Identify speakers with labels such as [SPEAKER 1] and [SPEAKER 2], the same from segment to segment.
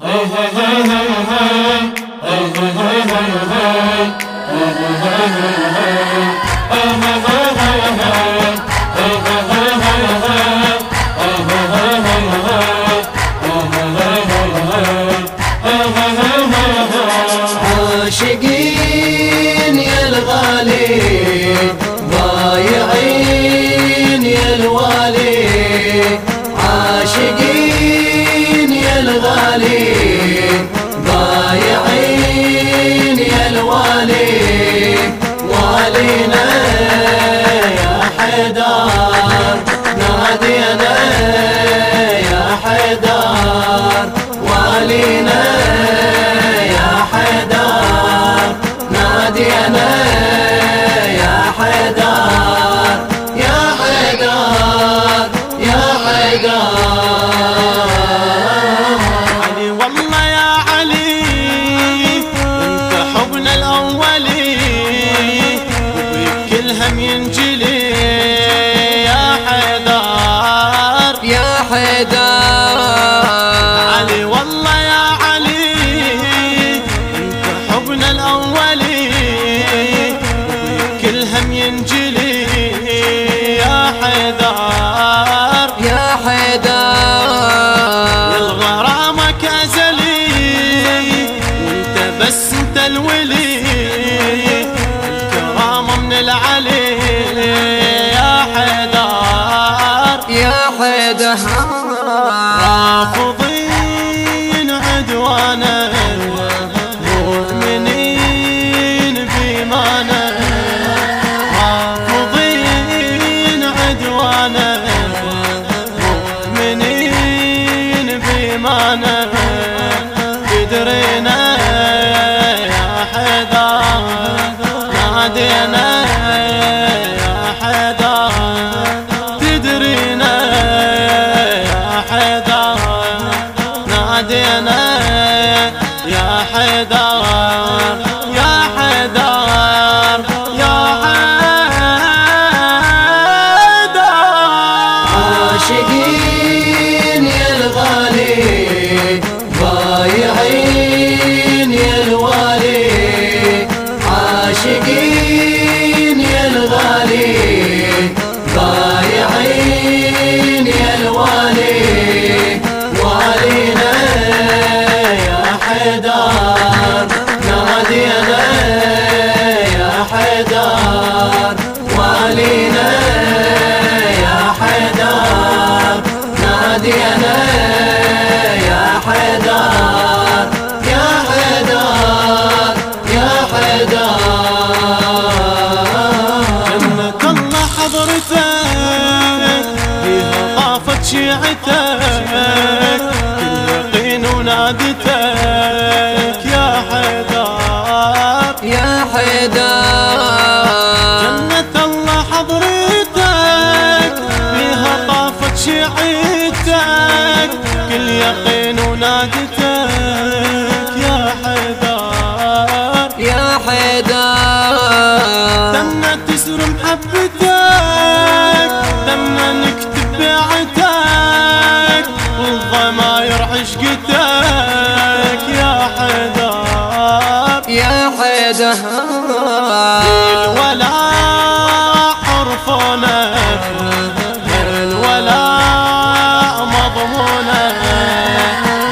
[SPEAKER 1] Hey, hey, hey. والنار والينا imana Michigan. وعدا
[SPEAKER 2] جنة الله حضرتك فيها طافت شعيتك كل يقين ونادتك. يا حيدار
[SPEAKER 1] يا حيدار
[SPEAKER 2] دمنا تسر محبتك دمنا نكتب بعتك والظما الولا عرفنا الولا مضمونا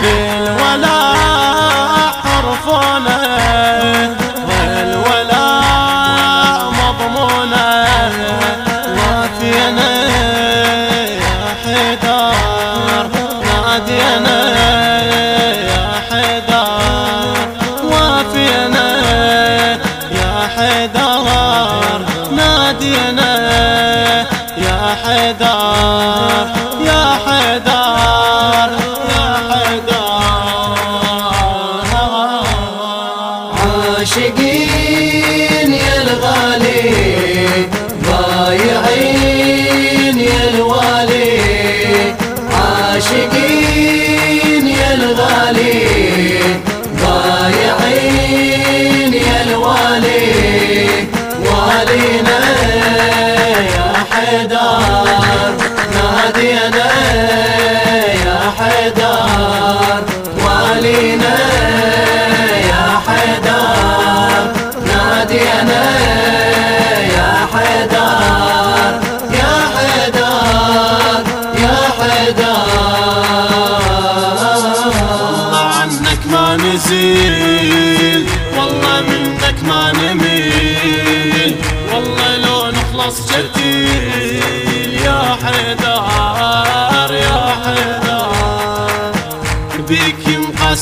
[SPEAKER 2] الولا عرفنا. حدا يا حدا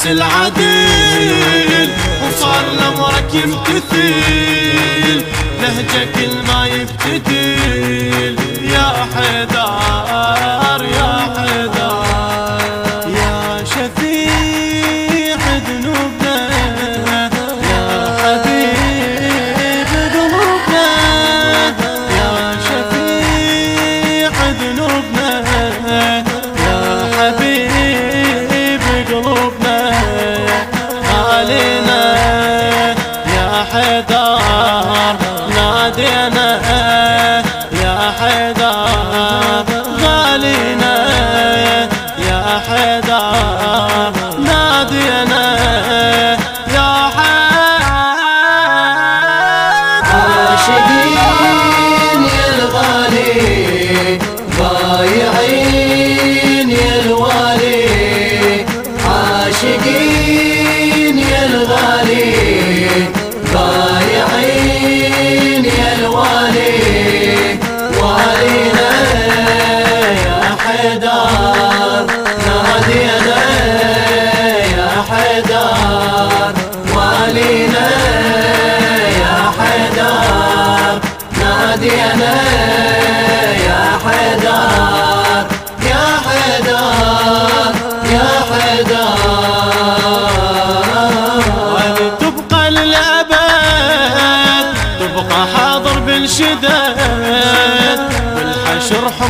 [SPEAKER 2] الناس العديل وصار لمرك يمتثل لهجك الما يبتدل يا حيدر.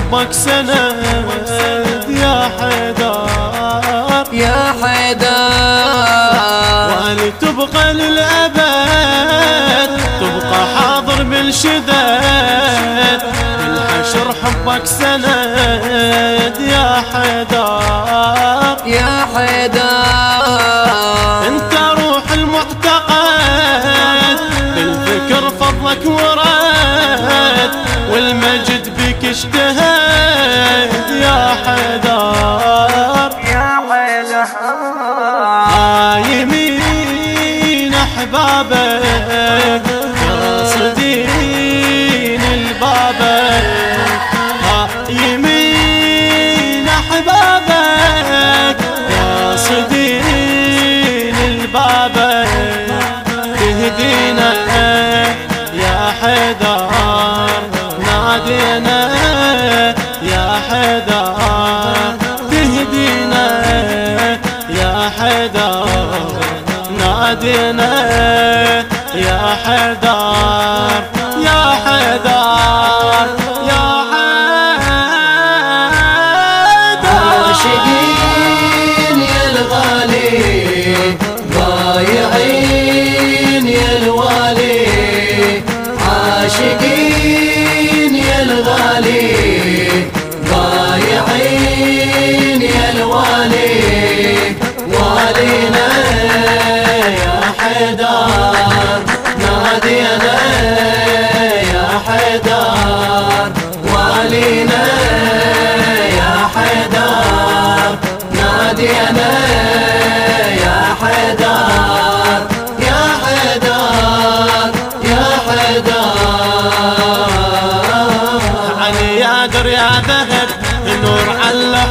[SPEAKER 2] حبك سند يا حيدر.
[SPEAKER 1] يا حيدر.
[SPEAKER 2] ولتبقى للأبد؟ تبقى حاضر بالشدد الحشر حبك سند احبابك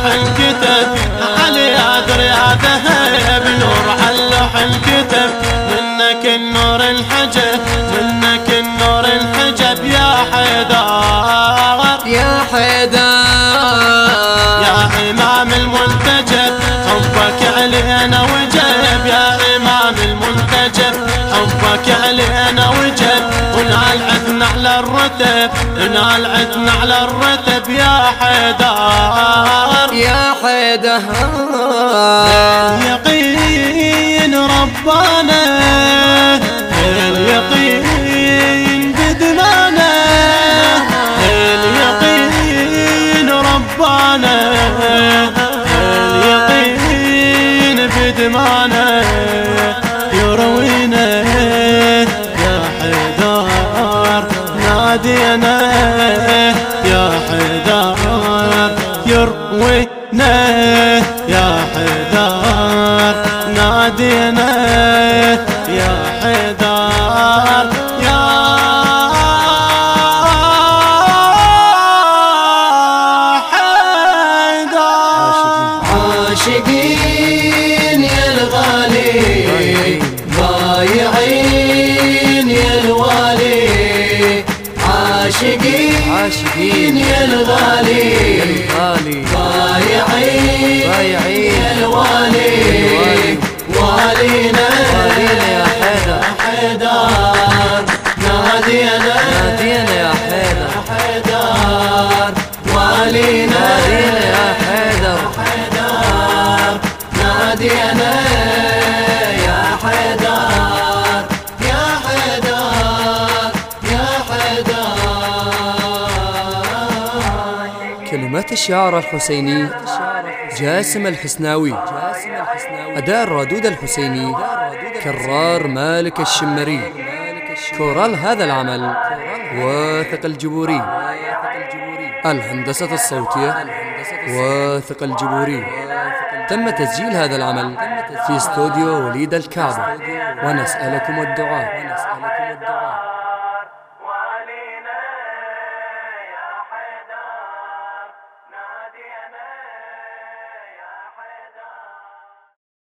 [SPEAKER 1] الكتب كتب
[SPEAKER 2] علي يا ذهب نور على لوح الكتب منك النور الحجب منك النور الحجب يا حيدر
[SPEAKER 1] يا حيدر.
[SPEAKER 2] يا إمام المنتجب حبك علينا وجب يا إمام المنتجب حبك علينا وجب على الرتب انعلعتنا على الرتب يا حيدر.
[SPEAKER 1] يا حيدر.
[SPEAKER 2] اليقين ربانا اليقين بدمانا اليقين ربانا اليقين بدمانا.
[SPEAKER 3] حيدر يا حيدر يا حيدر
[SPEAKER 1] كلمات الشاعر الحسيني جاسم الحسناوي. أداء الرادود الحسيني كرار مالك الشمري. كورال هذا العمل واثق الجبوري. الهندسة الصوتية واثق الجبوري. تم تسجيل هذا العمل في استوديو وليد الكعبة. ونسألكم الدعاء.